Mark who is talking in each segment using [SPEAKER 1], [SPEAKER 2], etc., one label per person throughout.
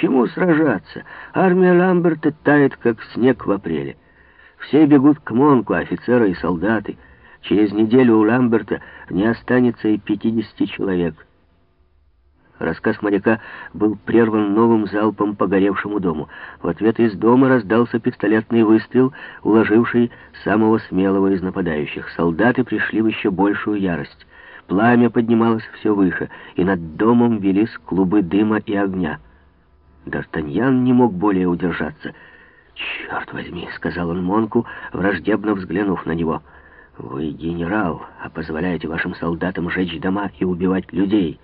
[SPEAKER 1] чему сражаться? Армия Ламберта тает, как снег в апреле. Все бегут к Монку, офицеры и солдаты. Через неделю у Ламберта не останется и 50 человек. Рассказ моряка был прерван новым залпом по горевшему дому. В ответ из дома раздался пистолетный выстрел, уложивший самого смелого из нападающих. Солдаты пришли в еще большую ярость. Пламя поднималось все выше, и над домом велись клубы дыма и огня. Д'Артаньян не мог более удержаться. «Черт возьми», — сказал он Монку, враждебно взглянув на него. «Вы генерал, а позволяете вашим солдатам жечь дома и убивать людей».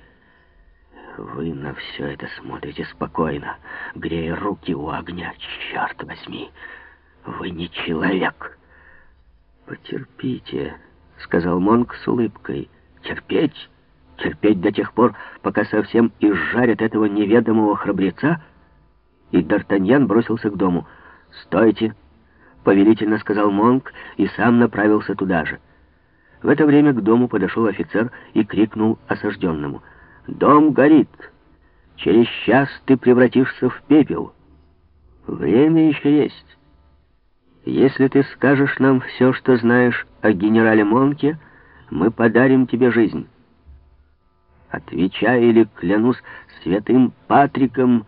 [SPEAKER 1] «Вы на все это смотрите спокойно, грея руки у огня, черт возьми! Вы не человек!» «Потерпите», — сказал Монк с улыбкой. Терпеть? Терпеть до тех пор, пока совсем изжарят этого неведомого храбреца? И Д'Артаньян бросился к дому. «Стойте!» — повелительно сказал Монк и сам направился туда же. В это время к дому подошел офицер и крикнул осажденному. «Дом горит! Через час ты превратишься в пепел. Время еще есть. Если ты скажешь нам все, что знаешь о генерале Монке, — мы подарим тебе жизнь. Отвечай или клянусь святым Патриком,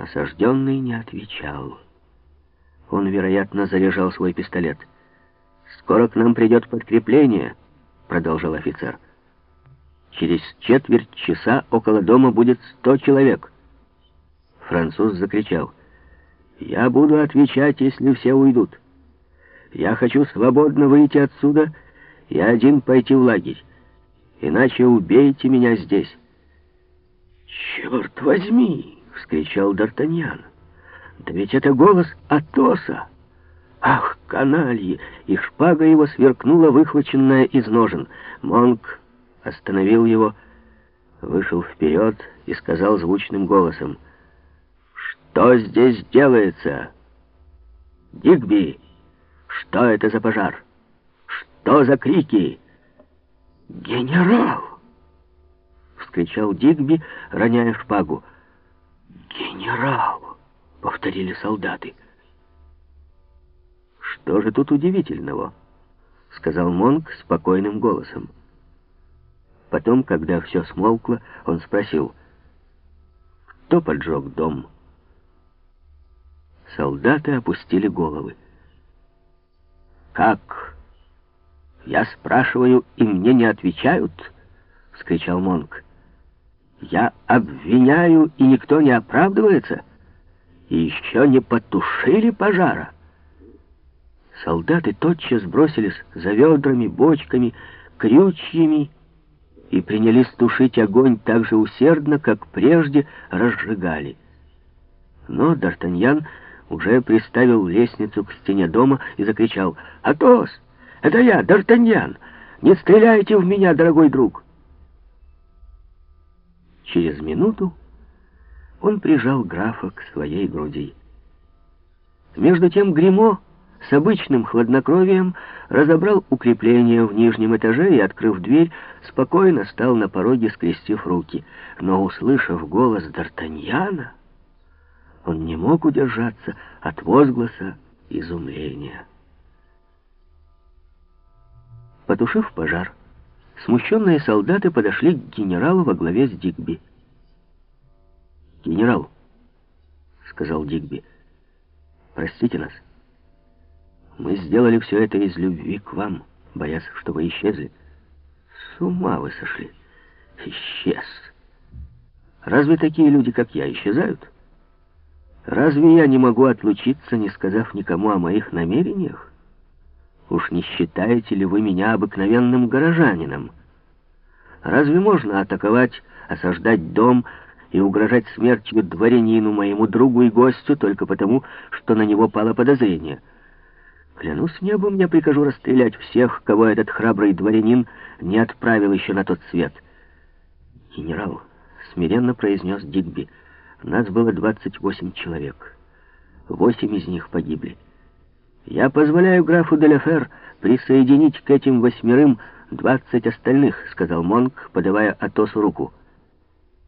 [SPEAKER 1] осажденный не отвечал. Он, вероятно, заряжал свой пистолет. «Скоро к нам придет подкрепление», — продолжал офицер. «Через четверть часа около дома будет сто человек». Француз закричал. «Я буду отвечать, если все уйдут. Я хочу свободно выйти отсюда и один пойти в лагерь. Иначе убейте меня здесь. «Черт возьми!» — вскричал Д'Артаньян. «Да ведь это голос Атоса!» «Ах, канальи!» И шпага его сверкнула, выхваченная из ножен. Монк остановил его, вышел вперед и сказал звучным голосом. «Что здесь делается?» «Дигби, что это за пожар?» Что за крики? «Генерал!» — вскричал Дигби, роняя шпагу. «Генерал!» — повторили солдаты. «Что же тут удивительного?» — сказал Монк спокойным голосом. Потом, когда все смолкло, он спросил, «Кто поджег дом?» Солдаты опустили головы. «Как?» «Я спрашиваю, и мне не отвечают?» — вскричал Монк. «Я обвиняю, и никто не оправдывается? И еще не потушили пожара?» Солдаты тотчас бросились за ведрами, бочками, крючьями и принялись тушить огонь так же усердно, как прежде разжигали. Но Д'Артаньян уже приставил лестницу к стене дома и закричал «Атос!» Это я, Д'Артаньян. Не стреляйте в меня, дорогой друг. Через минуту он прижал графа к своей груди. Между тем Гримо с обычным хладнокровием разобрал укрепление в нижнем этаже и, открыв дверь, спокойно стал на пороге, скрестив руки. Но, услышав голос Д'Артаньяна, он не мог удержаться от возгласа изумления. Потушив пожар, смущенные солдаты подошли к генералу во главе с Дигби. «Генерал», — сказал Дигби, — «простите нас. Мы сделали все это из любви к вам, боясь, что вы исчезли. С ума вы сошли. Исчез. Разве такие люди, как я, исчезают? Разве я не могу отлучиться, не сказав никому о моих намерениях? Уж не считаете ли вы меня обыкновенным горожанином? Разве можно атаковать, осаждать дом и угрожать смертью дворянину, моему другу и гостю, только потому, что на него пало подозрение? Клянусь небом, я прикажу расстрелять всех, кого этот храбрый дворянин не отправил еще на тот свет. Генерал смиренно произнес Дигби. Нас было 28 человек. Восемь из них погибли. «Я позволяю графу Деляфер присоединить к этим восьмерым двадцать остальных», — сказал Монк, подавая Атосу руку.